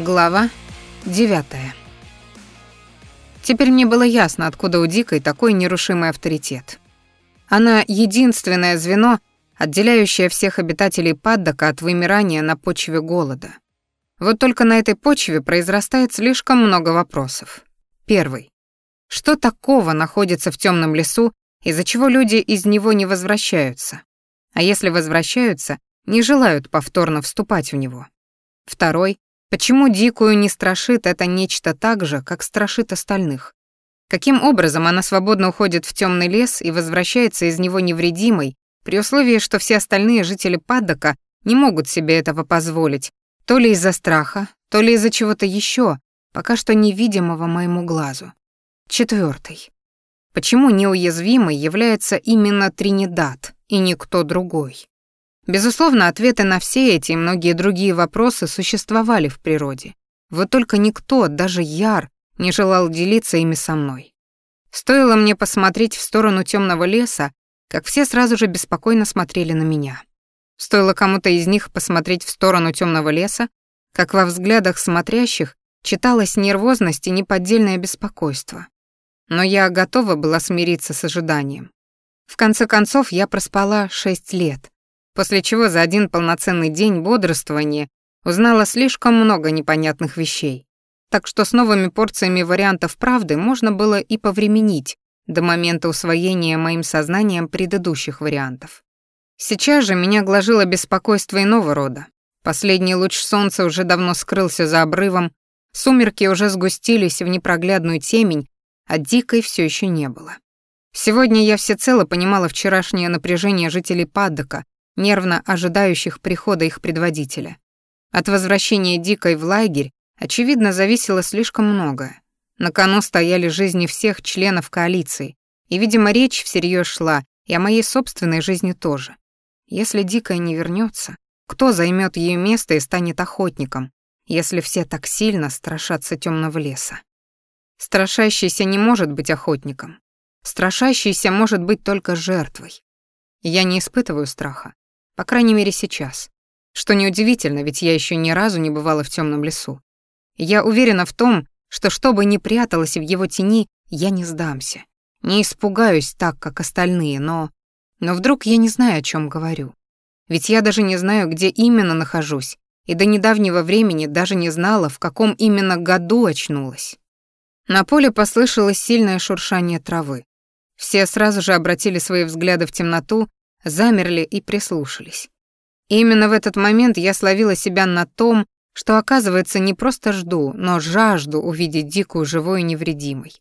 Глава 9. Теперь мне было ясно, откуда у Дикой такой нерушимый авторитет. Она единственное звено, отделяющее всех обитателей Паддока от вымирания на почве голода. Вот только на этой почве произрастает слишком много вопросов. Первый. Что такого находится в темном лесу, из-за чего люди из него не возвращаются? А если возвращаются, не желают повторно вступать в него. Второй. Почему дикую не страшит это нечто так же, как страшит остальных? Каким образом она свободно уходит в темный лес и возвращается из него невредимой, при условии, что все остальные жители Паддока не могут себе этого позволить, то ли из-за страха, то ли из-за чего-то еще, пока что невидимого моему глазу. Четвертый. Почему неуязвимой является именно Тринидад и никто другой? Безусловно, ответы на все эти и многие другие вопросы существовали в природе. Вот только никто, даже Яр, не желал делиться ими со мной. Стоило мне посмотреть в сторону темного леса, как все сразу же беспокойно смотрели на меня. Стоило кому-то из них посмотреть в сторону темного леса, как во взглядах смотрящих читалась нервозность и неподдельное беспокойство. Но я готова была смириться с ожиданием. В конце концов, я проспала шесть лет, после чего за один полноценный день бодрствования узнала слишком много непонятных вещей. Так что с новыми порциями вариантов правды можно было и повременить до момента усвоения моим сознанием предыдущих вариантов. Сейчас же меня гложило беспокойство иного рода. Последний луч солнца уже давно скрылся за обрывом, сумерки уже сгустились в непроглядную темень, а дикой все еще не было. Сегодня я всецело понимала вчерашнее напряжение жителей Паддока, нервно ожидающих прихода их предводителя. От возвращения Дикой в лагерь, очевидно, зависело слишком многое. На кону стояли жизни всех членов коалиции, и, видимо, речь всерьез шла и о моей собственной жизни тоже. Если Дикая не вернется, кто займет ее место и станет охотником, если все так сильно страшатся темного леса? Страшащийся не может быть охотником. Страшащийся может быть только жертвой. Я не испытываю страха. По крайней мере, сейчас. Что неудивительно, ведь я еще ни разу не бывала в темном лесу. Я уверена в том, что что бы ни пряталось в его тени, я не сдамся. Не испугаюсь так, как остальные, но... Но вдруг я не знаю, о чем говорю. Ведь я даже не знаю, где именно нахожусь, и до недавнего времени даже не знала, в каком именно году очнулась. На поле послышалось сильное шуршание травы. Все сразу же обратили свои взгляды в темноту замерли и прислушались. И именно в этот момент я словила себя на том, что, оказывается, не просто жду, но жажду увидеть дикую живой и невредимой.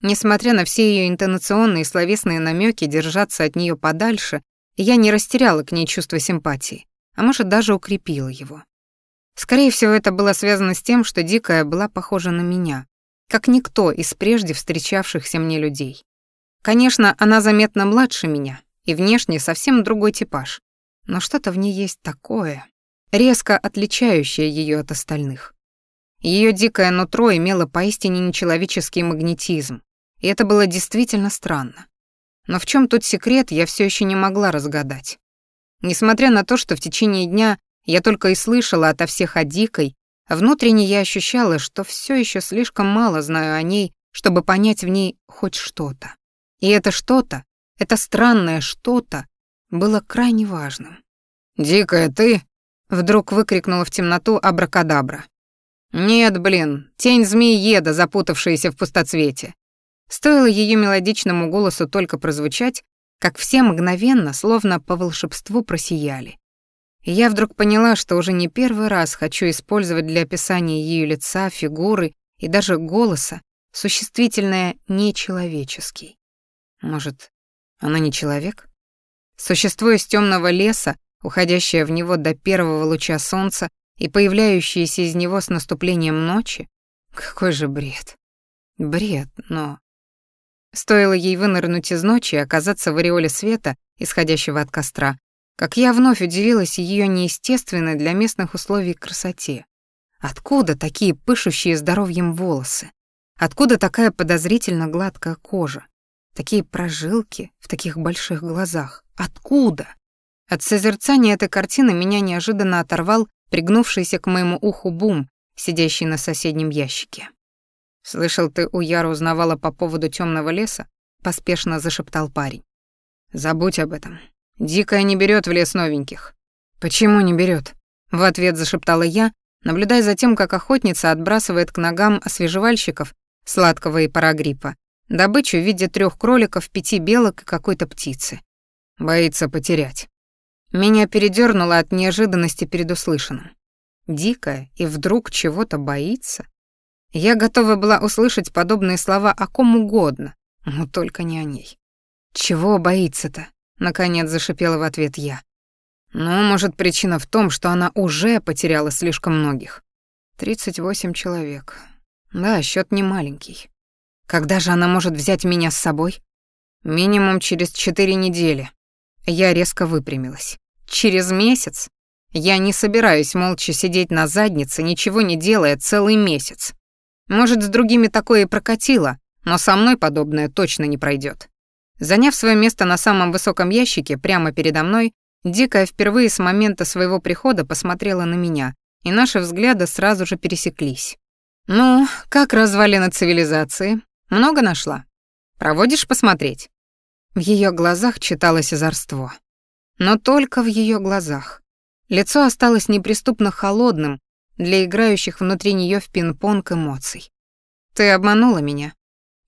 Несмотря на все ее интонационные и словесные намеки держаться от нее подальше, я не растеряла к ней чувство симпатии, а может, даже укрепила его. Скорее всего, это было связано с тем, что Дикая была похожа на меня, как никто из прежде встречавшихся мне людей. Конечно, она заметно младше меня, и внешне совсем другой типаж. Но что-то в ней есть такое, резко отличающее ее от остальных. Ее дикое нутро имело поистине нечеловеческий магнетизм, и это было действительно странно. Но в чем тут секрет, я все еще не могла разгадать. Несмотря на то, что в течение дня я только и слышала ото всех о дикой, внутренне я ощущала, что все еще слишком мало знаю о ней, чтобы понять в ней хоть что-то. И это что-то это странное что-то было крайне важным. «Дикая ты!» — вдруг выкрикнула в темноту абракадабра. «Нет, блин, тень змеи-еда, запутавшаяся в пустоцвете». Стоило ее мелодичному голосу только прозвучать, как все мгновенно, словно по волшебству, просияли. И я вдруг поняла, что уже не первый раз хочу использовать для описания ее лица, фигуры и даже голоса существительное «нечеловеческий». Может, она не человек? Существо из темного леса, уходящее в него до первого луча солнца и появляющееся из него с наступлением ночи? Какой же бред. Бред, но... Стоило ей вынырнуть из ночи и оказаться в ореоле света, исходящего от костра, как я вновь удивилась ее неестественной для местных условий красоте. Откуда такие пышущие здоровьем волосы? Откуда такая подозрительно гладкая кожа? Такие прожилки в таких больших глазах. Откуда? От созерцания этой картины меня неожиданно оторвал пригнувшийся к моему уху бум, сидящий на соседнем ящике. «Слышал, ты у Яра узнавала по поводу темного леса?» — поспешно зашептал парень. «Забудь об этом. Дикая не берет в лес новеньких». «Почему не берет? В ответ зашептала я, наблюдая за тем, как охотница отбрасывает к ногам освежевальщиков сладкого и парагриппа добычу в виде трех кроликов, пяти белок и какой-то птицы. Боится потерять. Меня передернуло от неожиданности перед услышанным. Дикая и вдруг чего-то боится? Я готова была услышать подобные слова о ком угодно, но только не о ней. «Чего боится-то?» — наконец зашипела в ответ я. «Ну, может, причина в том, что она уже потеряла слишком многих. 38 человек. Да, счет не маленький. Когда же она может взять меня с собой? Минимум через четыре недели. Я резко выпрямилась. Через месяц? Я не собираюсь молча сидеть на заднице, ничего не делая целый месяц. Может, с другими такое и прокатило, но со мной подобное точно не пройдет. Заняв свое место на самом высоком ящике прямо передо мной, Дикая впервые с момента своего прихода посмотрела на меня, и наши взгляды сразу же пересеклись. «Ну, как развалина цивилизации? Много нашла? Проводишь посмотреть?» В ее глазах читалось озорство. Но только в ее глазах. Лицо осталось неприступно холодным для играющих внутри нее в пинг-понг эмоций. «Ты обманула меня?»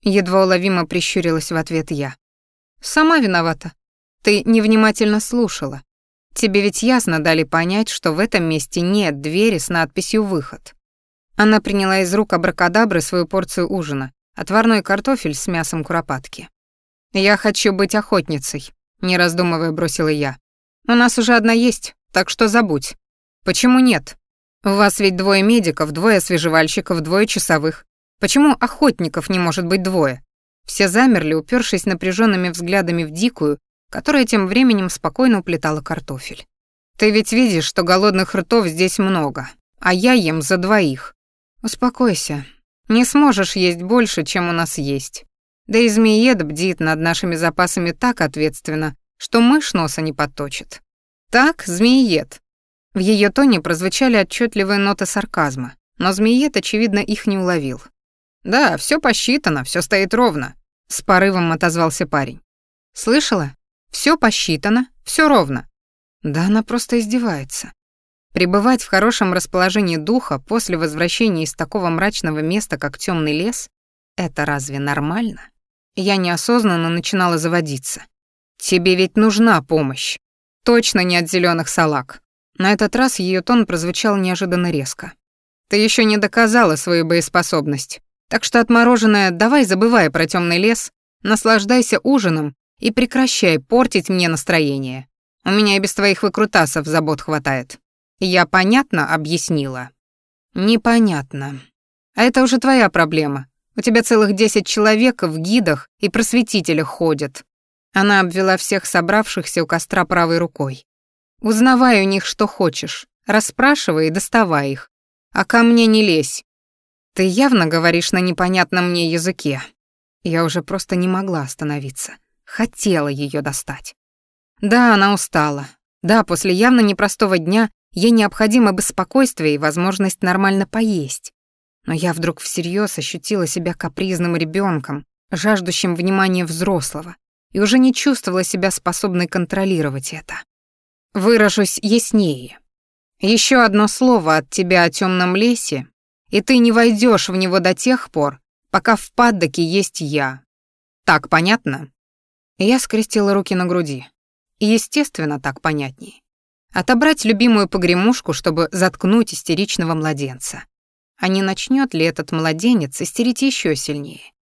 Едва уловимо прищурилась в ответ я. «Сама виновата. Ты невнимательно слушала. Тебе ведь ясно дали понять, что в этом месте нет двери с надписью «Выход». Она приняла из рук абракадабры свою порцию ужина, отварной картофель с мясом куропатки. «Я хочу быть охотницей», — не раздумывая бросила я. «У нас уже одна есть, так что забудь». «Почему нет? У вас ведь двое медиков, двое освежевальщиков, двое часовых. Почему охотников не может быть двое?» Все замерли, упершись напряженными взглядами в дикую, которая тем временем спокойно уплетала картофель. «Ты ведь видишь, что голодных ртов здесь много, а я ем за двоих. Успокойся. Не сможешь есть больше, чем у нас есть. Да и змеед бдит над нашими запасами так ответственно, что мышь носа не подточит. Так, змеиед». В ее тоне прозвучали отчетливые ноты сарказма, но змеиед, очевидно, их не уловил. «Да, все посчитано, все стоит ровно», — с порывом отозвался парень. «Слышала? Все посчитано, все ровно. Да она просто издевается. Пребывать в хорошем расположении духа после возвращения из такого мрачного места, как темный лес, это разве нормально? Я неосознанно начинала заводиться. Тебе ведь нужна помощь. Точно не от зеленых салак. На этот раз ее тон прозвучал неожиданно резко. Ты еще не доказала свою боеспособность. Так что отмороженная, давай забывай про темный лес, наслаждайся ужином и прекращай портить мне настроение. У меня и без твоих выкрутасов забот хватает. Я понятно объяснила? Непонятно. А это уже твоя проблема. У тебя целых десять человек в гидах и просветителях ходят. Она обвела всех собравшихся у костра правой рукой. Узнавай у них, что хочешь. Расспрашивай и доставай их. А ко мне не лезь. Ты явно говоришь на непонятном мне языке. Я уже просто не могла остановиться хотела ее достать. Да, она устала. Да, после явно непростого дня ей необходимо бы спокойствие и возможность нормально поесть. Но я вдруг всерьез ощутила себя капризным ребенком, жаждущим внимания взрослого, и уже не чувствовала себя способной контролировать это. Выражусь яснее. Еще одно слово от тебя о темном лесе, и ты не войдешь в него до тех пор, пока в паддоке есть я. Так понятно? Я скрестила руки на груди. Естественно, так понятнее. Отобрать любимую погремушку, чтобы заткнуть истеричного младенца. А не начнет ли этот младенец истерить еще сильнее?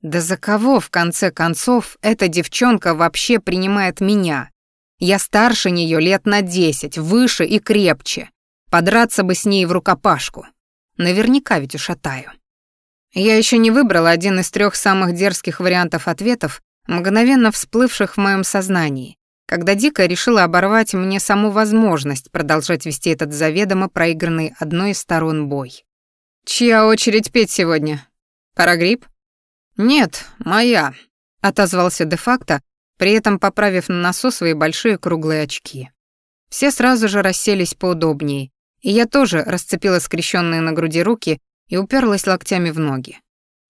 Да за кого, в конце концов, эта девчонка вообще принимает меня? Я старше нее лет на десять, выше и крепче. Подраться бы с ней в рукопашку. Наверняка ведь ушатаю. Я еще не выбрала один из трех самых дерзких вариантов ответов, мгновенно всплывших в моем сознании, когда Дика решила оборвать мне саму возможность продолжать вести этот заведомо проигранный одной из сторон бой. «Чья очередь петь сегодня? Парагрипп?» «Нет, моя», — отозвался де-факто, при этом поправив на носу свои большие круглые очки. Все сразу же расселись поудобнее, И я тоже расцепила скрещенные на груди руки и уперлась локтями в ноги.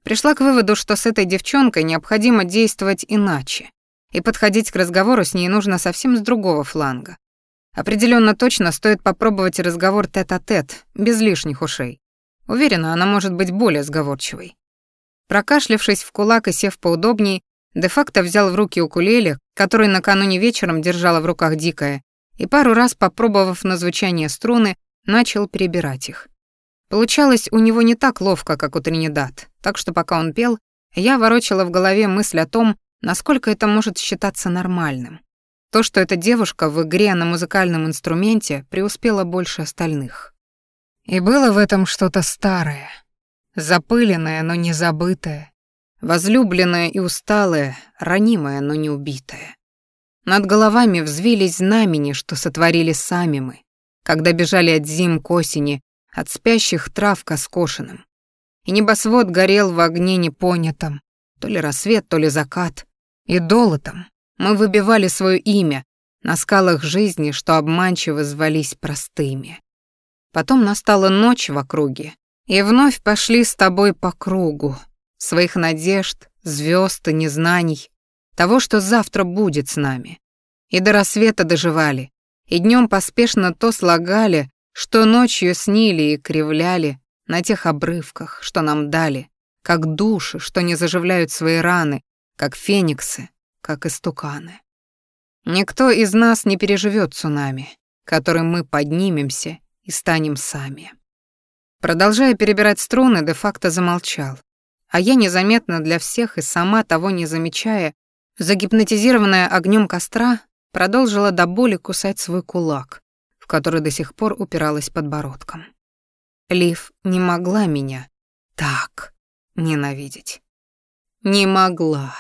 Пришла к выводу, что с этой девчонкой необходимо действовать иначе, и подходить к разговору с ней нужно совсем с другого фланга. Определенно точно стоит попробовать разговор тет-а-тет, -тет, без лишних ушей. Уверена, она может быть более сговорчивой. Прокашлявшись в кулак и сев поудобней, де-факто взял в руки укулеле, который накануне вечером держала в руках дикая, и пару раз, попробовав на звучание струны, начал перебирать их. Получалось у него не так ловко, как у Тринидад, так что пока он пел, я ворочала в голове мысль о том, насколько это может считаться нормальным. То, что эта девушка в игре на музыкальном инструменте преуспела больше остальных. И было в этом что-то старое, запыленное, но не забытое, возлюбленное и усталое, ранимое, но не убитое. Над головами взвились знамени, что сотворили сами мы, когда бежали от зим к осени, от спящих трав к оскошенным. И небосвод горел в огне непонятом, то ли рассвет, то ли закат, и долотом мы выбивали свое имя на скалах жизни, что обманчиво звались простыми. Потом настала ночь в округе, и вновь пошли с тобой по кругу, своих надежд, звезд и незнаний, того, что завтра будет с нами. И до рассвета доживали, и днем поспешно то слагали, что ночью снили и кривляли на тех обрывках, что нам дали, как души, что не заживляют свои раны, как фениксы, как истуканы. Никто из нас не переживет цунами, которым мы поднимемся и станем сами. Продолжая перебирать струны, де-факто замолчал, а я незаметно для всех и сама того не замечая, загипнотизированная огнем костра, продолжила до боли кусать свой кулак, в который до сих пор упиралась подбородком. Лив не могла меня так ненавидеть. Не могла.